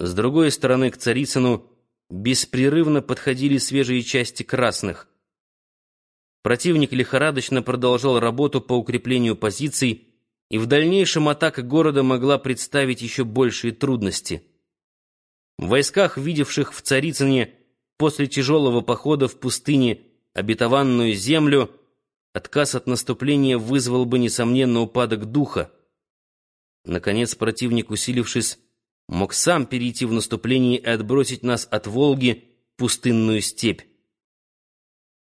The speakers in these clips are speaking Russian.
С другой стороны, к Царицыну беспрерывно подходили свежие части красных. Противник лихорадочно продолжал работу по укреплению позиций, и в дальнейшем атака города могла представить еще большие трудности. В войсках, видевших в Царицыне после тяжелого похода в пустыне обетованную землю, отказ от наступления вызвал бы, несомненно, упадок духа. Наконец, противник, усилившись, мог сам перейти в наступление и отбросить нас от Волги в пустынную степь.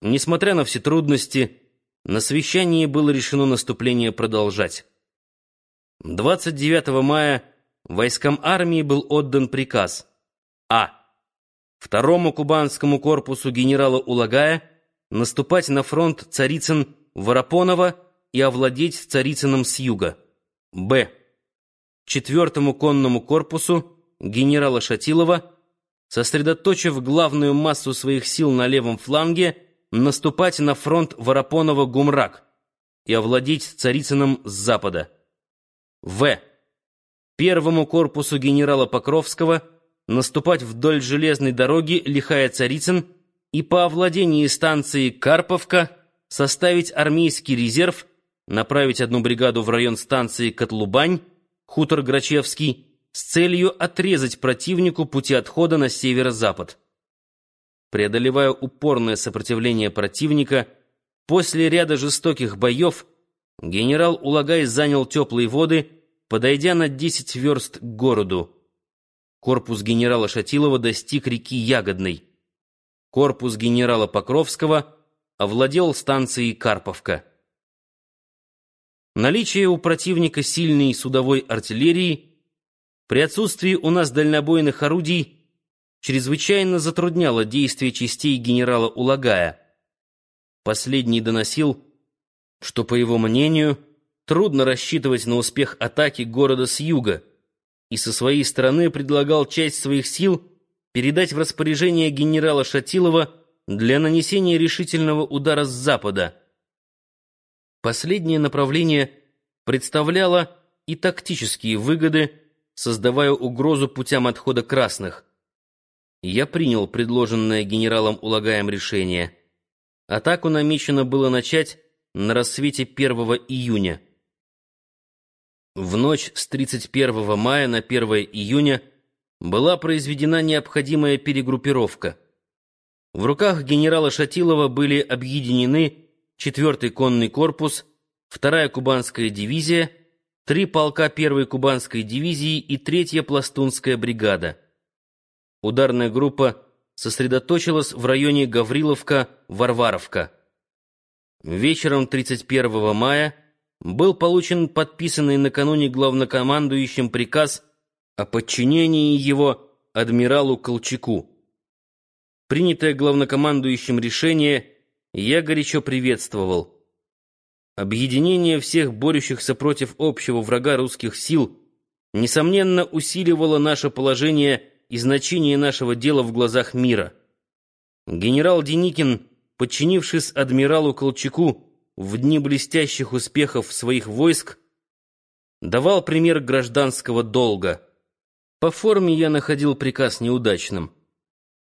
Несмотря на все трудности, на совещании было решено наступление продолжать. 29 мая войскам армии был отдан приказ А. Второму кубанскому корпусу генерала Улагая наступать на фронт Царицын-Воропонова и овладеть Царицыном с юга. Б четвертому конному корпусу генерала Шатилова, сосредоточив главную массу своих сил на левом фланге, наступать на фронт Воропонова-Гумрак и овладеть Царицыным с запада. В. Первому корпусу генерала Покровского наступать вдоль железной дороги Лихая-Царицын и по овладении станции Карповка составить армейский резерв, направить одну бригаду в район станции Котлубань, хутор Грачевский, с целью отрезать противнику пути отхода на северо-запад. Преодолевая упорное сопротивление противника, после ряда жестоких боев генерал Улагай занял теплые воды, подойдя на 10 верст к городу. Корпус генерала Шатилова достиг реки Ягодной. Корпус генерала Покровского овладел станцией Карповка. Наличие у противника сильной судовой артиллерии при отсутствии у нас дальнобойных орудий чрезвычайно затрудняло действия частей генерала Улагая. Последний доносил, что, по его мнению, трудно рассчитывать на успех атаки города с юга, и со своей стороны предлагал часть своих сил передать в распоряжение генерала Шатилова для нанесения решительного удара с запада — Последнее направление представляло и тактические выгоды, создавая угрозу путям отхода красных. Я принял предложенное генералом Улагаем решение. Атаку намечено было начать на рассвете 1 июня. В ночь с 31 мая на 1 июня была произведена необходимая перегруппировка. В руках генерала Шатилова были объединены 4-й конный корпус, 2-я кубанская дивизия, три полка 1-й кубанской дивизии и 3-я пластунская бригада. Ударная группа сосредоточилась в районе Гавриловка-Варваровка. Вечером 31 мая был получен подписанный накануне главнокомандующим приказ о подчинении его адмиралу Колчаку. Принятое главнокомандующим решение я горячо приветствовал. Объединение всех борющихся против общего врага русских сил несомненно усиливало наше положение и значение нашего дела в глазах мира. Генерал Деникин, подчинившись адмиралу Колчаку в дни блестящих успехов своих войск, давал пример гражданского долга. По форме я находил приказ неудачным.